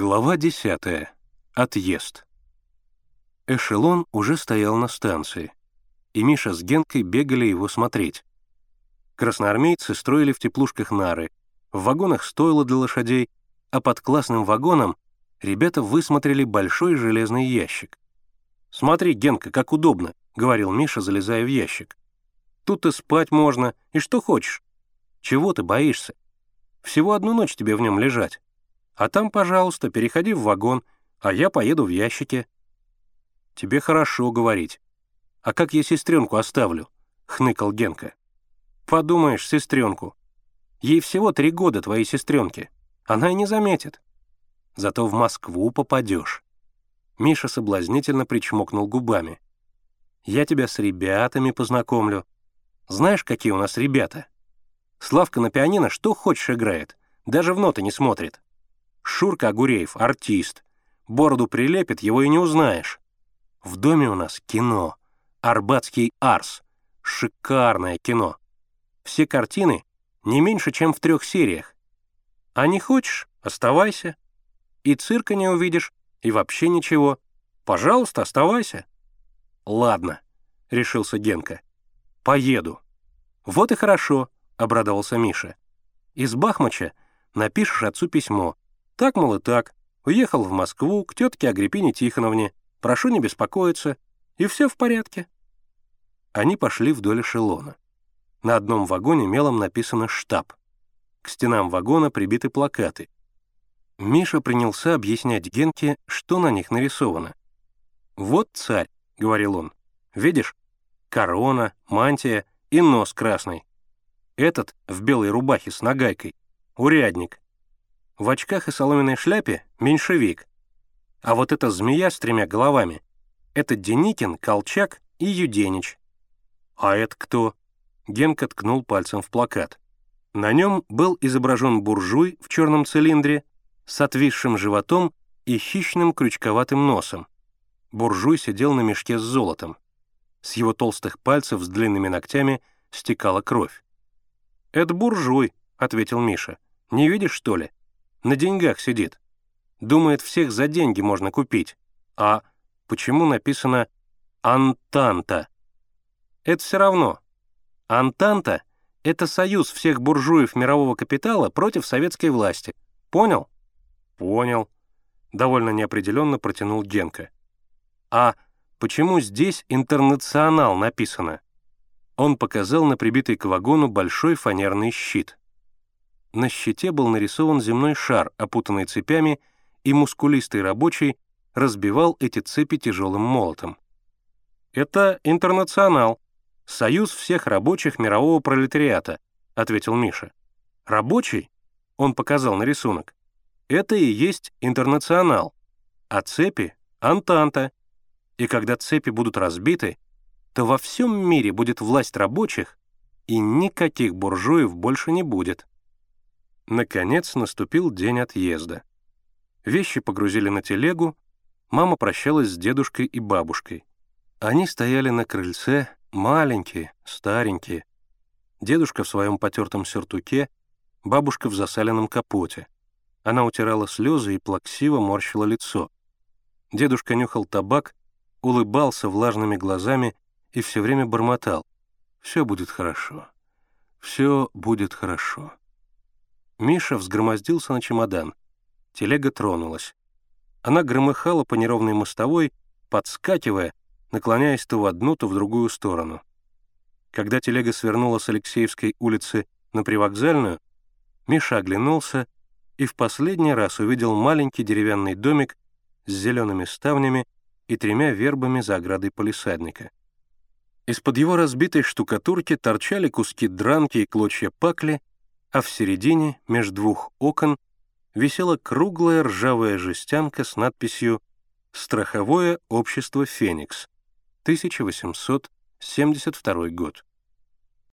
Глава 10. Отъезд. Эшелон уже стоял на станции, и Миша с Генкой бегали его смотреть. Красноармейцы строили в теплушках нары, в вагонах стойло для лошадей, а под классным вагоном ребята высмотрели большой железный ящик. «Смотри, Генка, как удобно», — говорил Миша, залезая в ящик. «Тут и спать можно, и что хочешь. Чего ты боишься? Всего одну ночь тебе в нем лежать. А там, пожалуйста, переходи в вагон, а я поеду в ящике». «Тебе хорошо говорить. А как я сестренку оставлю?» — хныкал Генка. «Подумаешь, сестренку. Ей всего три года, твоей сестренке. Она и не заметит. Зато в Москву попадешь». Миша соблазнительно причмокнул губами. «Я тебя с ребятами познакомлю. Знаешь, какие у нас ребята? Славка на пианино что хочешь играет, даже в ноты не смотрит. Шурка Агуреев — артист. Бороду прилепит, его и не узнаешь. В доме у нас кино. Арбатский Арс. Шикарное кино. Все картины не меньше, чем в трех сериях. А не хочешь — оставайся. И цирка не увидишь, и вообще ничего. Пожалуйста, оставайся. Ладно, — решился Генка. Поеду. Вот и хорошо, — обрадовался Миша. Из Бахмача напишешь отцу письмо — так, мол, и так. Уехал в Москву к тетке Агриппине Тихоновне. Прошу не беспокоиться. И все в порядке. Они пошли вдоль эшелона. На одном вагоне мелом написано «штаб». К стенам вагона прибиты плакаты. Миша принялся объяснять Генке, что на них нарисовано. «Вот царь», — говорил он. «Видишь? Корона, мантия и нос красный. Этот в белой рубахе с нагайкой. Урядник. В очках и соломенной шляпе — меньшевик. А вот эта змея с тремя головами — это Деникин, Колчак и Юденич. А это кто? Генка ткнул пальцем в плакат. На нем был изображен буржуй в черном цилиндре с отвисшим животом и хищным крючковатым носом. Буржуй сидел на мешке с золотом. С его толстых пальцев с длинными ногтями стекала кровь. «Это буржуй», — ответил Миша. «Не видишь, что ли? На деньгах сидит. Думает, всех за деньги можно купить. А почему написано «Антанта»? Это все равно. Антанта — это союз всех буржуев мирового капитала против советской власти. Понял? Понял. Довольно неопределенно протянул Генка. А почему здесь «Интернационал» написано? Он показал на прибитый к вагону большой фанерный щит. На щите был нарисован земной шар, опутанный цепями, и мускулистый рабочий разбивал эти цепи тяжелым молотом. «Это интернационал, союз всех рабочих мирового пролетариата», — ответил Миша. «Рабочий?» — он показал на рисунок. «Это и есть интернационал, а цепи — антанта. И когда цепи будут разбиты, то во всем мире будет власть рабочих, и никаких буржуев больше не будет». Наконец наступил день отъезда. Вещи погрузили на телегу, мама прощалась с дедушкой и бабушкой. Они стояли на крыльце, маленькие, старенькие. Дедушка в своем потертом сюртуке, бабушка в засаленном капоте. Она утирала слезы и плаксиво морщила лицо. Дедушка нюхал табак, улыбался влажными глазами и все время бормотал. «Все будет хорошо. Все будет хорошо». Миша взгромоздился на чемодан. Телега тронулась. Она громыхала по неровной мостовой, подскакивая, наклоняясь то в одну, то в другую сторону. Когда телега свернула с Алексеевской улицы на привокзальную, Миша оглянулся и в последний раз увидел маленький деревянный домик с зелеными ставнями и тремя вербами за оградой полисадника. Из-под его разбитой штукатурки торчали куски дранки и клочья пакли, а в середине, между двух окон, висела круглая ржавая жестянка с надписью «Страховое общество «Феникс», 1872 год».